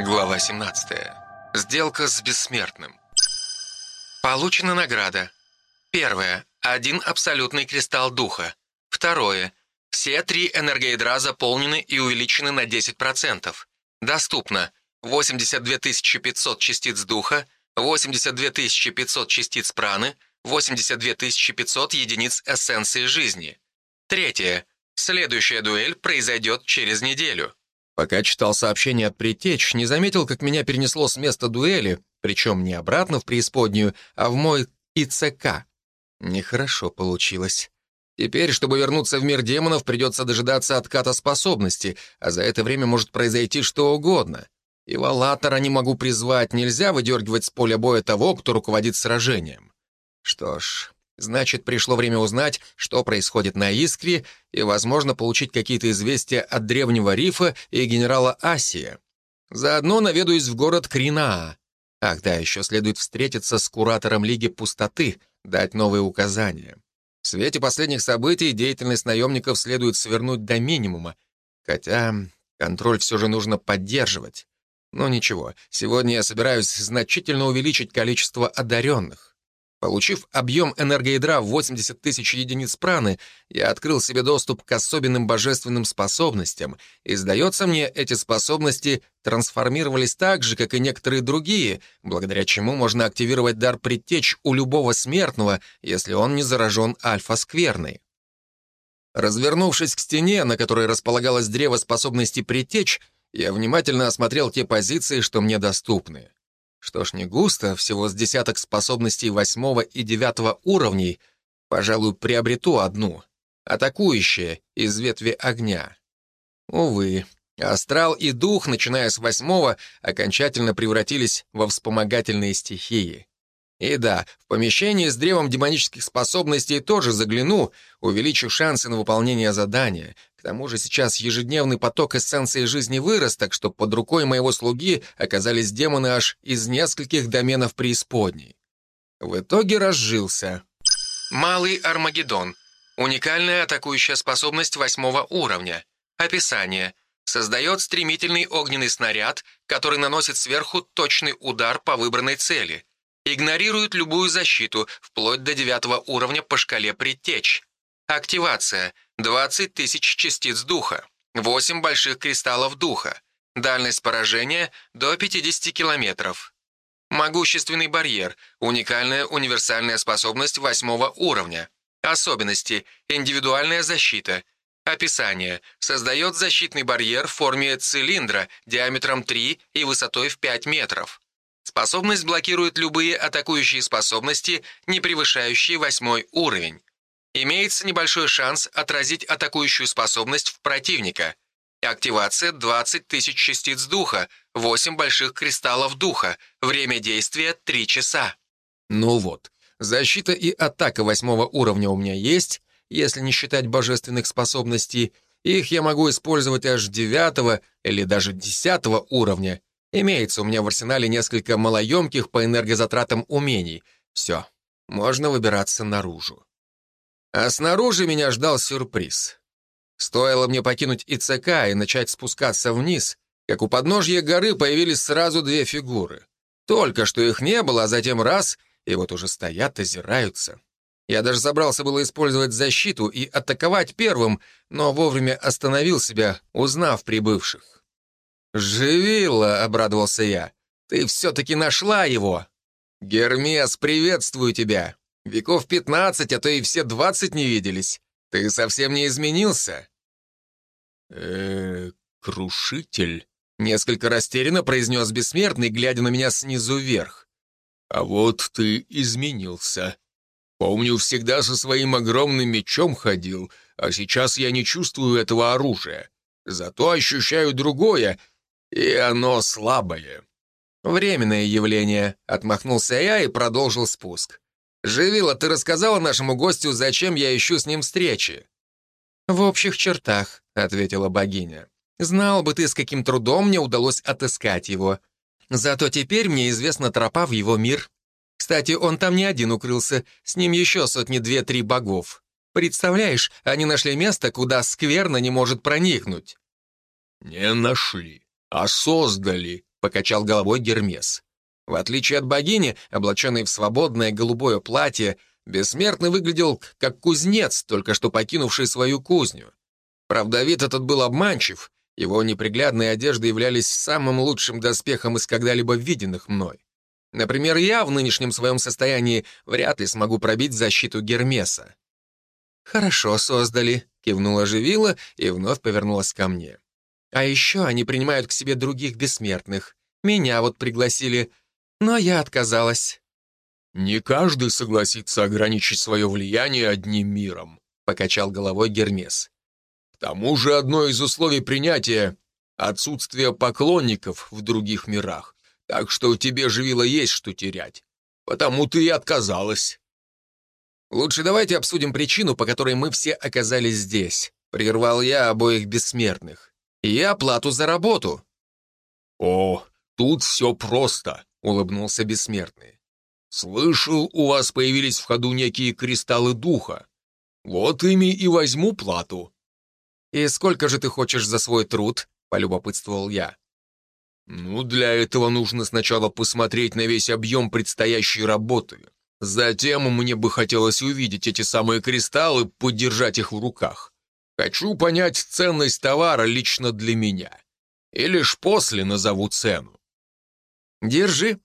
Глава 17. Сделка с бессмертным. Получена награда. Первое. Один абсолютный кристалл духа. Второе. Все три энергоядра заполнены и увеличены на 10%. Доступно 82 500 частиц духа, 82 500 частиц праны, 82 500 единиц эссенции жизни. Третье. Следующая дуэль произойдет через неделю. Пока читал сообщение от Притеч, не заметил, как меня перенесло с места дуэли, причем не обратно в преисподнюю, а в мой ИЦК. Нехорошо получилось. Теперь, чтобы вернуться в мир демонов, придется дожидаться отката способности, а за это время может произойти что угодно. И Валатора не могу призвать, нельзя выдергивать с поля боя того, кто руководит сражением. Что ж, Значит, пришло время узнать, что происходит на Искре, и, возможно, получить какие-то известия от древнего рифа и генерала Асия. Заодно наведаюсь в город Кринаа. Ах да, еще следует встретиться с куратором Лиги Пустоты, дать новые указания. В свете последних событий деятельность наемников следует свернуть до минимума, хотя контроль все же нужно поддерживать. Но ничего, сегодня я собираюсь значительно увеличить количество одаренных. Получив объем энергоядра в 80 тысяч единиц праны, я открыл себе доступ к особенным божественным способностям, и, сдается мне, эти способности трансформировались так же, как и некоторые другие, благодаря чему можно активировать дар предтеч у любого смертного, если он не заражен альфа-скверной. Развернувшись к стене, на которой располагалось древо способности предтеч, я внимательно осмотрел те позиции, что мне доступны. Что ж, не густо, всего с десяток способностей восьмого и девятого уровней. Пожалуй, приобрету одну. Атакующая, из ветви огня. Увы, астрал и дух, начиная с восьмого, окончательно превратились во вспомогательные стихии. И да, в помещении с древом демонических способностей тоже загляну, увеличу шансы на выполнение задания. К тому же сейчас ежедневный поток эссенции жизни вырос, так что под рукой моего слуги оказались демоны аж из нескольких доменов преисподней. В итоге разжился. Малый Армагеддон. Уникальная атакующая способность восьмого уровня. Описание. Создает стремительный огненный снаряд, который наносит сверху точный удар по выбранной цели. Игнорирует любую защиту, вплоть до девятого уровня по шкале предтеч. Активация. 20 тысяч частиц духа. 8 больших кристаллов духа. Дальность поражения до 50 километров. Могущественный барьер. Уникальная универсальная способность восьмого уровня. Особенности. Индивидуальная защита. Описание. Создает защитный барьер в форме цилиндра диаметром 3 и высотой в 5 метров. Способность блокирует любые атакующие способности, не превышающие восьмой уровень. Имеется небольшой шанс отразить атакующую способность в противника. Активация 20 тысяч частиц духа, 8 больших кристаллов духа, время действия 3 часа. Ну вот, защита и атака восьмого уровня у меня есть, если не считать божественных способностей, их я могу использовать аж девятого или даже десятого уровня, Имеется у меня в арсенале несколько малоемких по энергозатратам умений. Все, можно выбираться наружу. А снаружи меня ждал сюрприз. Стоило мне покинуть ИЦК и начать спускаться вниз, как у подножья горы появились сразу две фигуры. Только что их не было, а затем раз, и вот уже стоят, озираются. Я даже забрался было использовать защиту и атаковать первым, но вовремя остановил себя, узнав прибывших. «Живила!» — обрадовался я. «Ты все-таки нашла его!» «Гермес, приветствую тебя! Веков пятнадцать, а то и все двадцать не виделись. Ты совсем не изменился?» э крушитель?» — несколько растерянно произнес бессмертный, глядя на меня снизу вверх. «А вот ты изменился. Помню, всегда со своим огромным мечом ходил, а сейчас я не чувствую этого оружия. Зато ощущаю другое, и оно слабое. Временное явление, отмахнулся я и продолжил спуск. «Живила, ты рассказала нашему гостю, зачем я ищу с ним встречи?» «В общих чертах», — ответила богиня. «Знал бы ты, с каким трудом мне удалось отыскать его. Зато теперь мне известна тропа в его мир. Кстати, он там не один укрылся, с ним еще сотни две-три богов. Представляешь, они нашли место, куда скверно не может проникнуть». «Не нашли», «А создали», — покачал головой Гермес. В отличие от богини, облаченной в свободное голубое платье, бессмертный выглядел как кузнец, только что покинувший свою кузню. Правда, вид этот был обманчив, его неприглядные одежды являлись самым лучшим доспехом из когда-либо виденных мной. Например, я в нынешнем своем состоянии вряд ли смогу пробить защиту Гермеса. «Хорошо создали», — кивнула Живила и вновь повернулась ко мне. «А еще они принимают к себе других бессмертных. Меня вот пригласили, но я отказалась». «Не каждый согласится ограничить свое влияние одним миром», — покачал головой Гермес. «К тому же одно из условий принятия — отсутствие поклонников в других мирах. Так что тебе, Живила, есть что терять. Потому ты и отказалась». «Лучше давайте обсудим причину, по которой мы все оказались здесь», — прервал я обоих бессмертных. «И оплату за работу». «О, тут все просто», — улыбнулся бессмертный. «Слышал, у вас появились в ходу некие кристаллы духа. Вот ими и возьму плату». «И сколько же ты хочешь за свой труд?» — полюбопытствовал я. Ну, для этого нужно сначала посмотреть на весь объем предстоящей работы. Затем мне бы хотелось увидеть эти самые кристаллы, подержать их в руках. Хочу понять ценность товара лично для меня. И лишь после назову цену. Держи.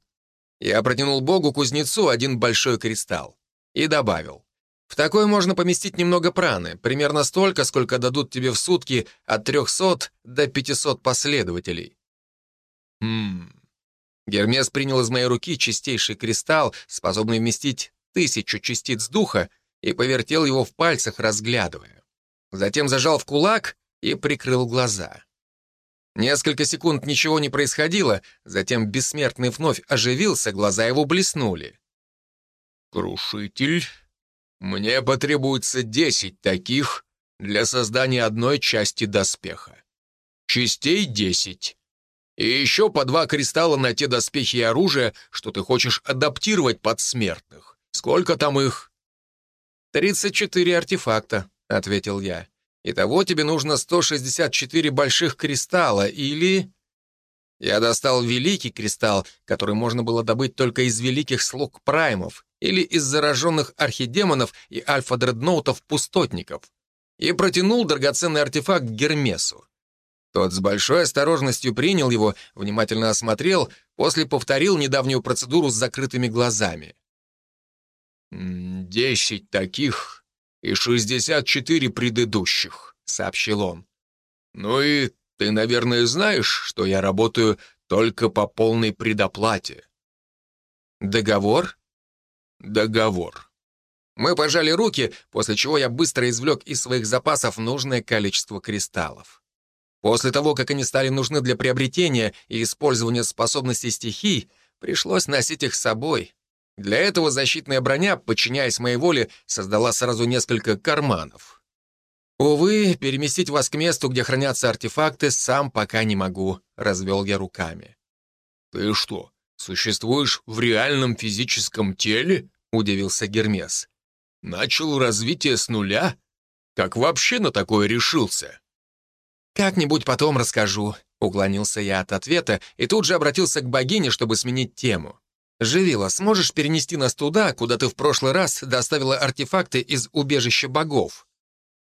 Я протянул Богу-кузнецу один большой кристалл. И добавил. В такой можно поместить немного праны, примерно столько, сколько дадут тебе в сутки от 300 до 500 последователей. Хм. Гермес принял из моей руки чистейший кристалл, способный вместить тысячу частиц духа, и повертел его в пальцах, разглядывая. Затем зажал в кулак и прикрыл глаза. Несколько секунд ничего не происходило, затем бессмертный вновь оживился, глаза его блеснули. «Крушитель, мне потребуется десять таких для создания одной части доспеха. Частей десять. И еще по два кристалла на те доспехи и оружие, что ты хочешь адаптировать под смертных. Сколько там их?» «Тридцать четыре артефакта», — ответил я. «Итого тебе нужно 164 больших кристалла или...» Я достал великий кристалл, который можно было добыть только из великих слуг праймов или из зараженных архидемонов и альфа-дредноутов-пустотников, и протянул драгоценный артефакт Гермесу. Тот с большой осторожностью принял его, внимательно осмотрел, после повторил недавнюю процедуру с закрытыми глазами. «Десять таких и шестьдесят четыре предыдущих», — сообщил он. «Ну и ты, наверное, знаешь, что я работаю только по полной предоплате». «Договор?» «Договор». Мы пожали руки, после чего я быстро извлек из своих запасов нужное количество кристаллов. После того, как они стали нужны для приобретения и использования способностей стихий, пришлось носить их с собой. Для этого защитная броня, подчиняясь моей воле, создала сразу несколько карманов. «Увы, переместить вас к месту, где хранятся артефакты, сам пока не могу», — развел я руками. «Ты что, существуешь в реальном физическом теле?» — удивился Гермес. «Начал развитие с нуля? Как вообще на такое решился?» «Как-нибудь потом расскажу», — уклонился я от ответа и тут же обратился к богине, чтобы сменить тему. «Живила, сможешь перенести нас туда, куда ты в прошлый раз доставила артефакты из убежища богов?»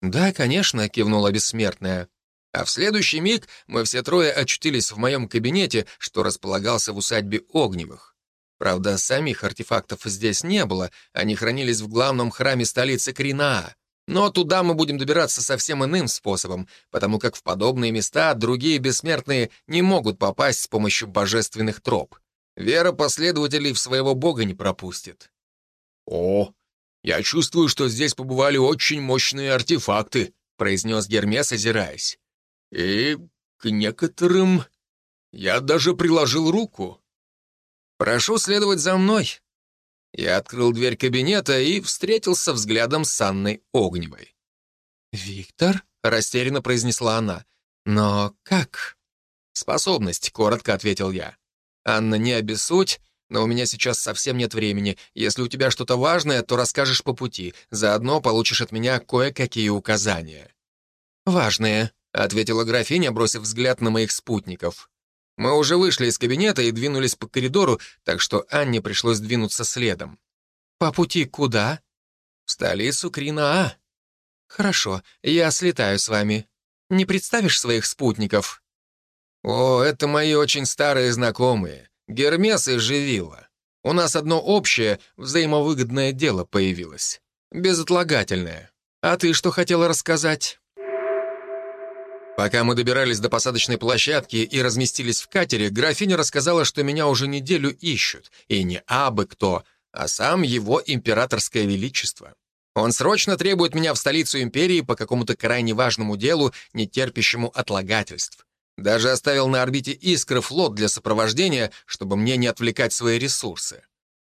«Да, конечно», — кивнула бессмертная. А в следующий миг мы все трое очутились в моем кабинете, что располагался в усадьбе Огневых. Правда, самих артефактов здесь не было, они хранились в главном храме столицы Кринаа. Но туда мы будем добираться совсем иным способом, потому как в подобные места другие бессмертные не могут попасть с помощью божественных троп. Вера последователей в своего бога не пропустит. «О, я чувствую, что здесь побывали очень мощные артефакты», произнес Гермес, озираясь. «И к некоторым я даже приложил руку». «Прошу следовать за мной», я открыл дверь кабинета и встретился взглядом с Анной Огневой. «Виктор?» — растерянно произнесла она. «Но как?» «Способность», — коротко ответил я. «Анна, не обессудь, но у меня сейчас совсем нет времени. Если у тебя что-то важное, то расскажешь по пути. Заодно получишь от меня кое-какие указания». «Важные», — ответила графиня, бросив взгляд на моих спутников. Мы уже вышли из кабинета и двинулись по коридору, так что Анне пришлось двинуться следом. «По пути куда?» «В столицу Крина-А». «Хорошо, я слетаю с вами. Не представишь своих спутников?» «О, это мои очень старые знакомые. Гермес и Живила. У нас одно общее, взаимовыгодное дело появилось. Безотлагательное. А ты что хотела рассказать?» Пока мы добирались до посадочной площадки и разместились в катере, графиня рассказала, что меня уже неделю ищут, и не абы кто, а сам его императорское величество. Он срочно требует меня в столицу империи по какому-то крайне важному делу, не терпящему отлагательств. Даже оставил на орбите искры флот для сопровождения, чтобы мне не отвлекать свои ресурсы.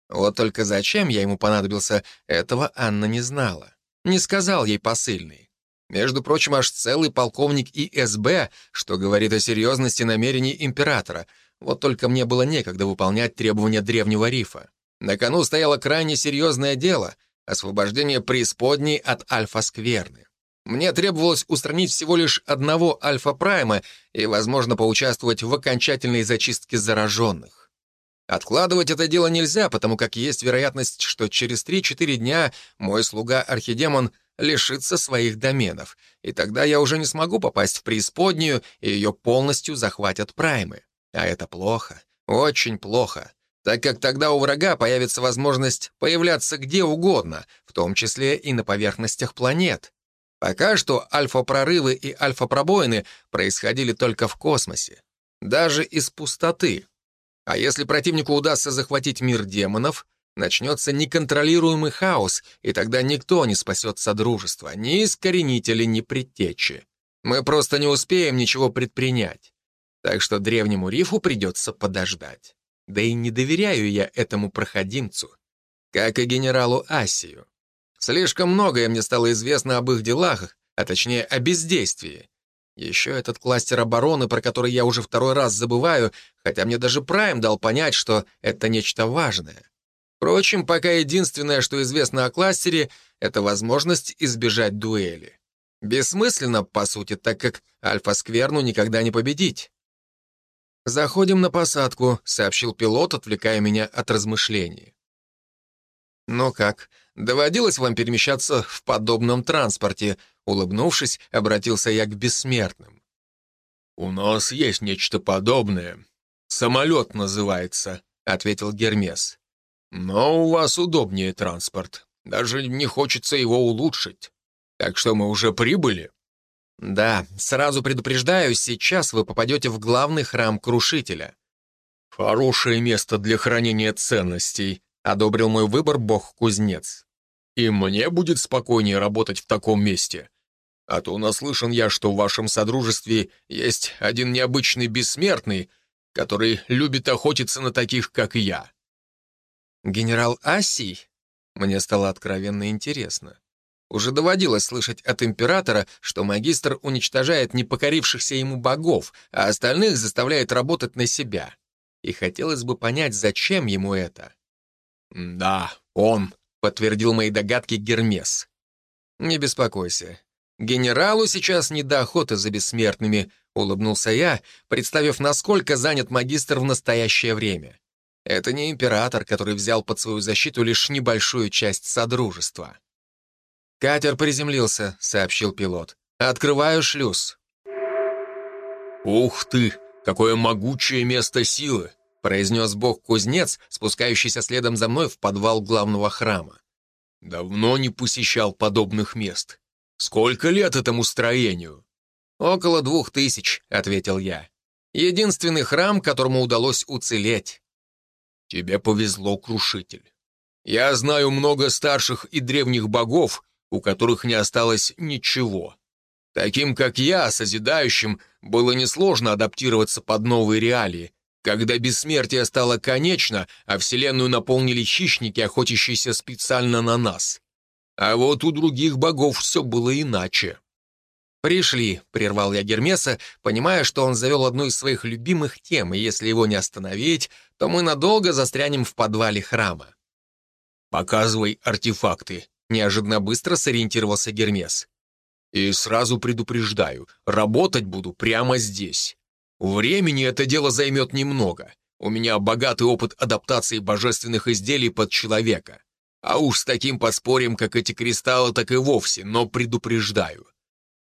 Вот только зачем я ему понадобился, этого Анна не знала. Не сказал ей посыльный. Между прочим, аж целый полковник ИСБ, что говорит о серьезности намерений императора. Вот только мне было некогда выполнять требования древнего рифа. На кону стояло крайне серьезное дело — освобождение преисподней от альфа-скверны. Мне требовалось устранить всего лишь одного альфа-прайма и, возможно, поучаствовать в окончательной зачистке зараженных. Откладывать это дело нельзя, потому как есть вероятность, что через 3-4 дня мой слуга Архидемон лишится своих доменов, и тогда я уже не смогу попасть в преисподнюю, и ее полностью захватят праймы. А это плохо, очень плохо, так как тогда у врага появится возможность появляться где угодно, в том числе и на поверхностях планет. Пока что альфа-прорывы и альфа-пробоины происходили только в космосе, даже из пустоты. А если противнику удастся захватить мир демонов, начнется неконтролируемый хаос, и тогда никто не спасет Содружество, ни искоренители, ни предтечи. Мы просто не успеем ничего предпринять. Так что древнему рифу придется подождать. Да и не доверяю я этому проходимцу, как и генералу Асию. Слишком многое мне стало известно об их делах, а точнее о бездействии. Еще этот кластер обороны, про который я уже второй раз забываю, хотя мне даже Прайм дал понять, что это нечто важное. Впрочем, пока единственное, что известно о кластере, это возможность избежать дуэли. Бессмысленно, по сути, так как Альфа-Скверну никогда не победить. «Заходим на посадку», — сообщил пилот, отвлекая меня от размышлений. «Ну как, доводилось вам перемещаться в подобном транспорте?» Улыбнувшись, обратился я к бессмертным. «У нас есть нечто подобное. Самолет называется», — ответил Гермес. Но у вас удобнее транспорт. Даже не хочется его улучшить. Так что мы уже прибыли?» «Да, сразу предупреждаю, сейчас вы попадете в главный храм Крушителя». «Хорошее место для хранения ценностей», — одобрил мой выбор бог-кузнец. «И мне будет спокойнее работать в таком месте. А то наслышан я, что в вашем содружестве есть один необычный бессмертный, который любит охотиться на таких, как я. Генерал Асий? Мне стало откровенно интересно. Уже доводилось слышать от императора, что магистр уничтожает непокорившихся ему богов, а остальных заставляет работать на себя. И хотелось бы понять, зачем ему это. «Да, он», — подтвердил мои догадки Гермес. «Не беспокойся. Генералу сейчас не до охоты за бессмертными», — улыбнулся я, представив, насколько занят магистр в настоящее время. Это не император, который взял под свою защиту лишь небольшую часть Содружества. «Катер приземлился», — сообщил пилот. «Открываю шлюз». «Ух ты, какое могучее место силы!» — произнес бог-кузнец, спускающийся следом за мной в подвал главного храма. «Давно не посещал подобных мест. Сколько лет этому строению?» «Около двух тысяч», — ответил я. «Единственный храм, которому удалось уцелеть». Тебе повезло, Крушитель. Я знаю много старших и древних богов, у которых не осталось ничего. Таким, как я, созидающим, было несложно адаптироваться под новые реалии, когда бессмертие стало конечно, а Вселенную наполнили хищники, охотящиеся специально на нас. А вот у других богов все было иначе. «Пришли», — прервал я Гермеса, понимая, что он завел одну из своих любимых тем, и если его не остановить, то мы надолго застрянем в подвале храма. «Показывай артефакты», — неожиданно быстро сориентировался Гермес. «И сразу предупреждаю, работать буду прямо здесь. Времени это дело займет немного. У меня богатый опыт адаптации божественных изделий под человека. А уж с таким подспорьем, как эти кристаллы, так и вовсе, но предупреждаю.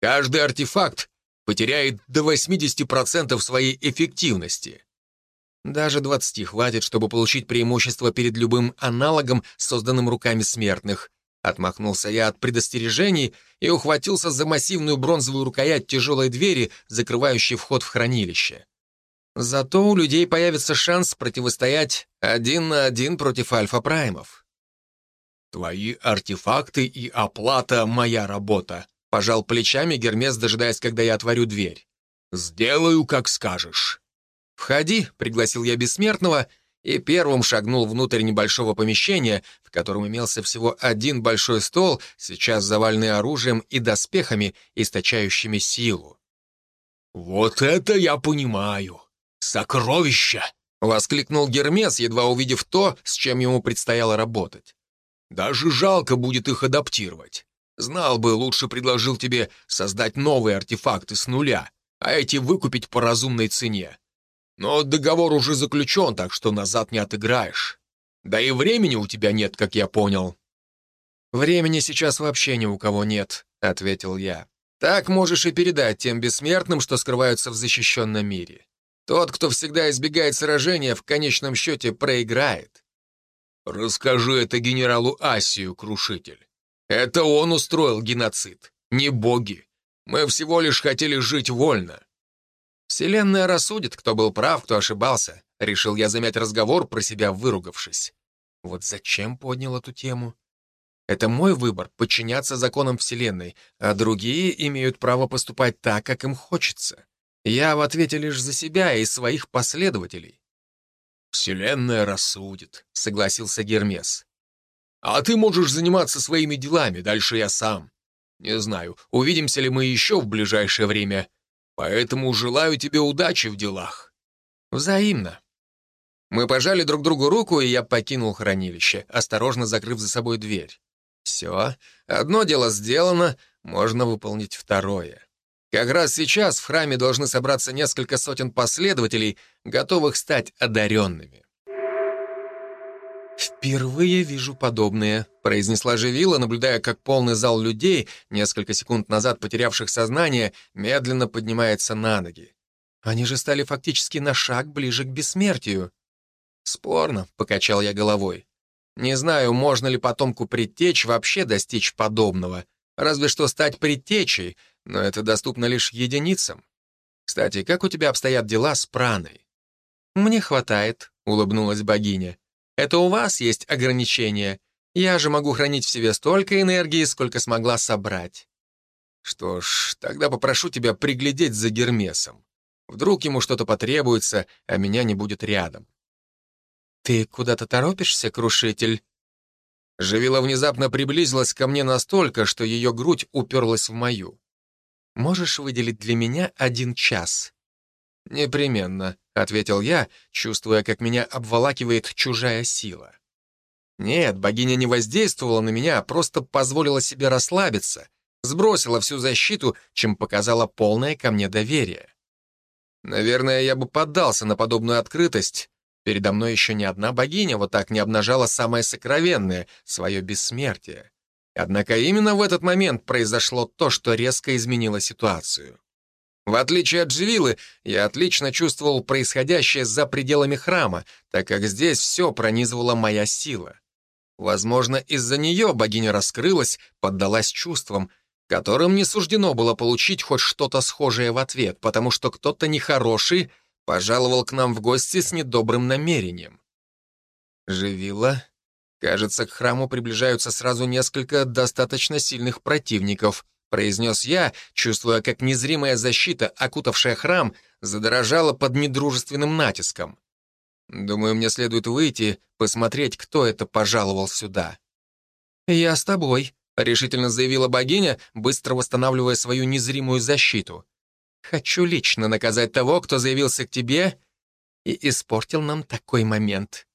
Каждый артефакт потеряет до 80% своей эффективности. Даже 20 хватит, чтобы получить преимущество перед любым аналогом, созданным руками смертных. Отмахнулся я от предостережений и ухватился за массивную бронзовую рукоять тяжелой двери, закрывающей вход в хранилище. Зато у людей появится шанс противостоять один на один против альфа-праймов. «Твои артефакты и оплата — моя работа», — пожал плечами Гермес, дожидаясь, когда я отворю дверь. «Сделаю, как скажешь». «Входи», — пригласил я бессмертного, и первым шагнул внутрь небольшого помещения, в котором имелся всего один большой стол, сейчас заваленный оружием и доспехами, источающими силу. «Вот это я понимаю! Сокровища!» — воскликнул Гермес, едва увидев то, с чем ему предстояло работать. Даже жалко будет их адаптировать. Знал бы, лучше предложил тебе создать новые артефакты с нуля, а эти выкупить по разумной цене. Но договор уже заключен, так что назад не отыграешь. Да и времени у тебя нет, как я понял». «Времени сейчас вообще ни у кого нет», — ответил я. «Так можешь и передать тем бессмертным, что скрываются в защищенном мире. Тот, кто всегда избегает сражения, в конечном счете проиграет. «Расскажи это генералу Асию, Крушитель. Это он устроил геноцид, не боги. Мы всего лишь хотели жить вольно». «Вселенная рассудит, кто был прав, кто ошибался», — решил я замять разговор, про себя выругавшись. Вот зачем поднял эту тему? Это мой выбор — подчиняться законам Вселенной, а другие имеют право поступать так, как им хочется. Я в ответе лишь за себя и своих последователей. «Вселенная рассудит», — согласился Гермес. «А ты можешь заниматься своими делами, дальше я сам. Не знаю, увидимся ли мы еще в ближайшее время, поэтому желаю тебе удачи в делах». «Взаимно». Мы пожали друг другу руку, и я покинул хранилище, осторожно закрыв за собой дверь. Все, одно дело сделано, можно выполнить второе. Как раз сейчас в храме должны собраться несколько сотен последователей, готовых стать одаренными. «Впервые вижу подобное», — произнесла Живила, наблюдая, как полный зал людей, несколько секунд назад потерявших сознание, медленно поднимается на ноги. Они же стали фактически на шаг ближе к бессмертию. «Спорно», — покачал я головой. «Не знаю, можно ли потомку предтеч вообще достичь подобного, разве что стать предтечей, но это доступно лишь единицам. Кстати, как у тебя обстоят дела с праной?» «Мне хватает», — улыбнулась богиня. «Это у вас есть ограничения. Я же могу хранить в себе столько энергии, сколько смогла собрать». «Что ж, тогда попрошу тебя приглядеть за Гермесом. Вдруг ему что-то потребуется, а меня не будет рядом». «Ты куда-то торопишься, крушитель?» Живила внезапно приблизилась ко мне настолько, что ее грудь уперлась в мою. Можешь выделить для меня один час?» «Непременно», — ответил я, чувствуя, как меня обволакивает чужая сила. Нет, богиня не воздействовала на меня, а просто позволила себе расслабиться, сбросила всю защиту, чем показала полное ко мне доверие. Наверное, я бы поддался на подобную открытость. Передо мной еще ни одна богиня вот так не обнажала самое сокровенное — свое бессмертие. Однако именно в этот момент произошло то, что резко изменило ситуацию. В отличие от Живилы, я отлично чувствовал происходящее за пределами храма, так как здесь все пронизывала моя сила. Возможно, из-за нее богиня раскрылась, поддалась чувствам, которым не суждено было получить хоть что-то схожее в ответ, потому что кто-то нехороший пожаловал к нам в гости с недобрым намерением. Живила «Кажется, к храму приближаются сразу несколько достаточно сильных противников», произнес я, чувствуя, как незримая защита, окутавшая храм, задорожала под недружественным натиском. Думаю, мне следует выйти, посмотреть, кто это пожаловал сюда. «Я с тобой», — решительно заявила богиня, быстро восстанавливая свою незримую защиту. «Хочу лично наказать того, кто заявился к тебе и испортил нам такой момент».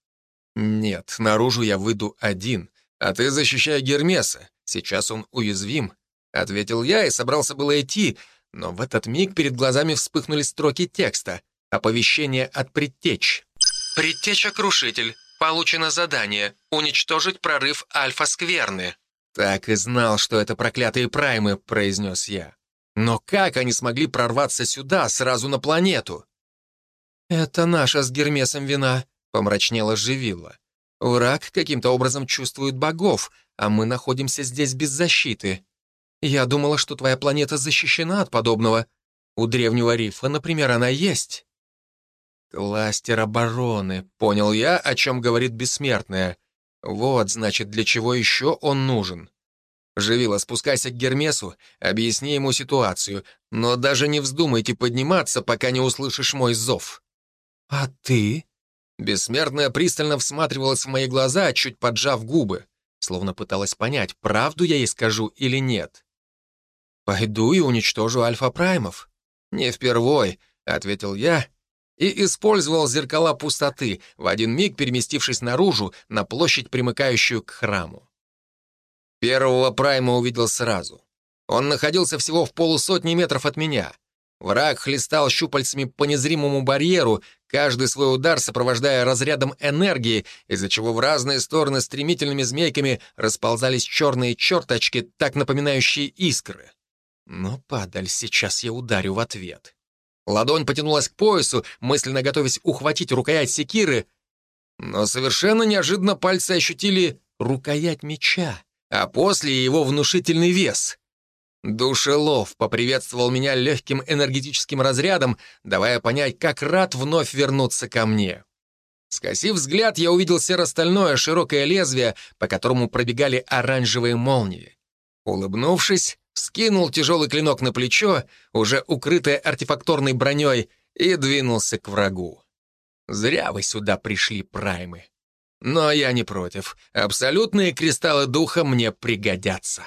«Нет, наружу я выйду один, а ты защищай Гермеса. Сейчас он уязвим», — ответил я и собрался было идти, но в этот миг перед глазами вспыхнули строки текста. Оповещение от предтеч. Предтеча-крушитель. Получено задание «Уничтожить прорыв Альфа-Скверны». «Так и знал, что это проклятые праймы», — произнес я. «Но как они смогли прорваться сюда, сразу на планету?» «Это наша с Гермесом вина», — помрачнела Живила. «Враг каким-то образом чувствует богов, а мы находимся здесь без защиты. Я думала, что твоя планета защищена от подобного. У древнего рифа, например, она есть». «Кластер обороны», — понял я, о чем говорит бессмертная. «Вот, значит, для чего еще он нужен». «Живила, спускайся к Гермесу, объясни ему ситуацию, но даже не вздумайте подниматься, пока не услышишь мой зов». «А ты?» Бессмертная пристально всматривалась в мои глаза, чуть поджав губы, словно пыталась понять, правду я ей скажу или нет. «Пойду и уничтожу альфа-праймов». «Не впервой», — ответил я и использовал зеркала пустоты, в один миг переместившись наружу на площадь, примыкающую к храму. Первого прайма увидел сразу. Он находился всего в полусотни метров от меня. Враг хлестал щупальцами по незримому барьеру, каждый свой удар сопровождая разрядом энергии, из-за чего в разные стороны стремительными змейками расползались черные черточки, так напоминающие искры. Но, падаль, сейчас я ударю в ответ. Ладонь потянулась к поясу, мысленно готовясь ухватить рукоять секиры, но совершенно неожиданно пальцы ощутили рукоять меча, а после его внушительный вес. Душелов поприветствовал меня легким энергетическим разрядом, давая понять, как рад вновь вернуться ко мне. Скосив взгляд, я увидел серо-стальное широкое лезвие, по которому пробегали оранжевые молнии. Улыбнувшись, скинул тяжелый клинок на плечо, уже укрытое артефакторной броней, и двинулся к врагу. Зря вы сюда пришли, праймы. Но я не против. Абсолютные кристаллы духа мне пригодятся.